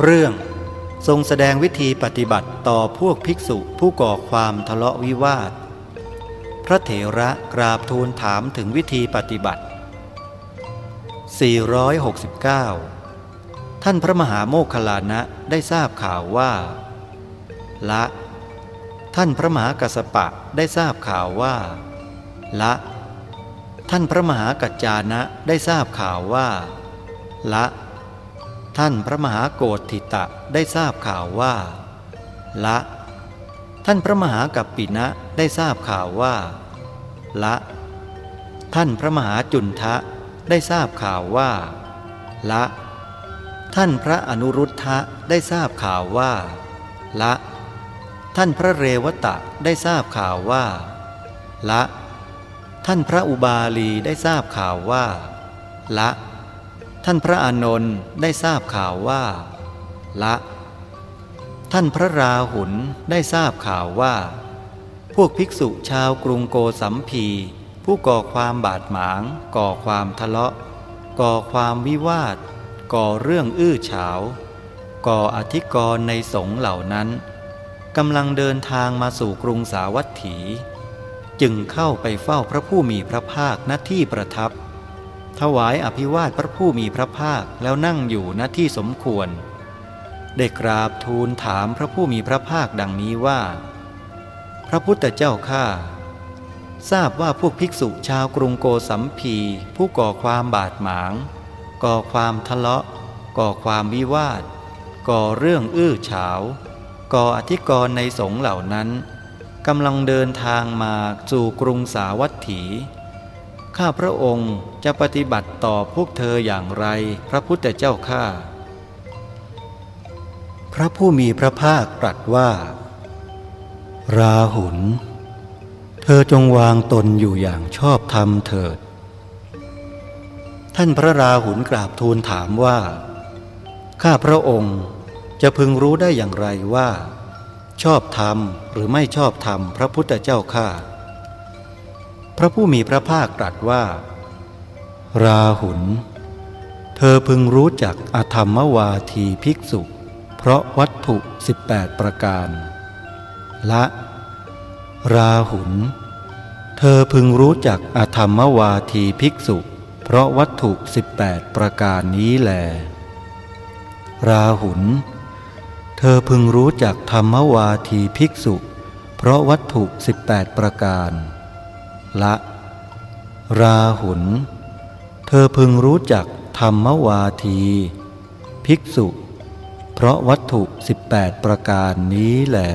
เรื่องทรงแสดงวิธีปฏิบัติต่อพวกภิกษุผู้ก่อความทะเลาะวิวาท พระเถระกราบทูลถามถึงวิธีปฏิบัติ 469 ท่านพระมหาโมคคลานะได้ทราบข่าวว่า ละ ท่านพระมหากัสปะได้ทราบข่าวว่า ละ ท่านพระมหากัจจานะได้ทราบข่าวว่า ละ ท่านพระมหาโกฏิตะได้ทราบข่าวว่า ละ ท่านพระมหากัปปินะได้ทราบข่าวว่า ละ ท่านพระมหาจุนทะได้ทราบข่าวว่า ละ ท่านพระอนุรุทธะได้ทราบข่าวว่า ละ ท่านพระเรวตะได้ทราบข่าวว่า ละ ท่านพระอุบาลีได้ทราบข่าวว่า ละ ท่านพระอานนท์ได้ทราบข่าวว่า ละ ท่านพระราหุลได้ทราบข่าวว่า พวกภิกษุชาวกรุงโกสัมพีผู้ก่อความบาดหมาง ก่อความทะเลาะ ก่อความวิวาท ก่อเรื่องอื้อฉาว ก่ออธิกรณ์ในสงเหล่านั้นกำลังเดินทางมาสู่กรุงสาวัตถี จึงเข้าไปเฝ้าพระผู้มีพระภาคณที่ประทับ ถวายอภิวาทพระผู้มีพระภาคแล้วนั่งอยู่ณที่สมควร ได้กราบทูลถามพระผู้มีพระภาคดังนี้ว่า พระพุทธเจ้าข้าทราบว่าพวกภิกษุชาวกรุงโกสัมพี ผู้ก่อความบาดหมาง ก่อความทะเลาะ ก่อความวิวาท ก่อเรื่องอื้อฉาว ก่ออธิกรณ์ในสงเหล่านั้นกำลังเดินทางมาสู่กรุงสาวัตถี ข้าพระองค์จะปฏิบัติต่อพวกเธออย่างไรพระพุทธเจ้าข้าพระผู้มีพระภาคตรัสว่า ราหุล เธอจงวางตนอยู่อย่างชอบธรรมเถิด ท่านพระราหุลกราบทูลถามว่า ข้าพระองค์จะพึงรู้ได้อย่างไรว่า ชอบธรรมหรือไม่ชอบธรรมพระพุทธเจ้าข้า ระผู้มีพระภาคตรัสว่า ราหุล เธอพึงรู้จักอธรรมวาทีภิกษุ เพราะวัตถุ 18 ประการ ละ ราหุล เธอพึงรู้จักอธรรมวาทีภิกษุ เพราะวัตถุ 18 ประการนี้แลราหุล เธอพึงรู้จักธรรมวาทีภิกษุ เพราะวัตถุ 18 ประการ ละ ราหุลเธอพึงรู้จักธรรมวาที ภิกษุ เพราะวัตถุ 18 ประการนี้แหละ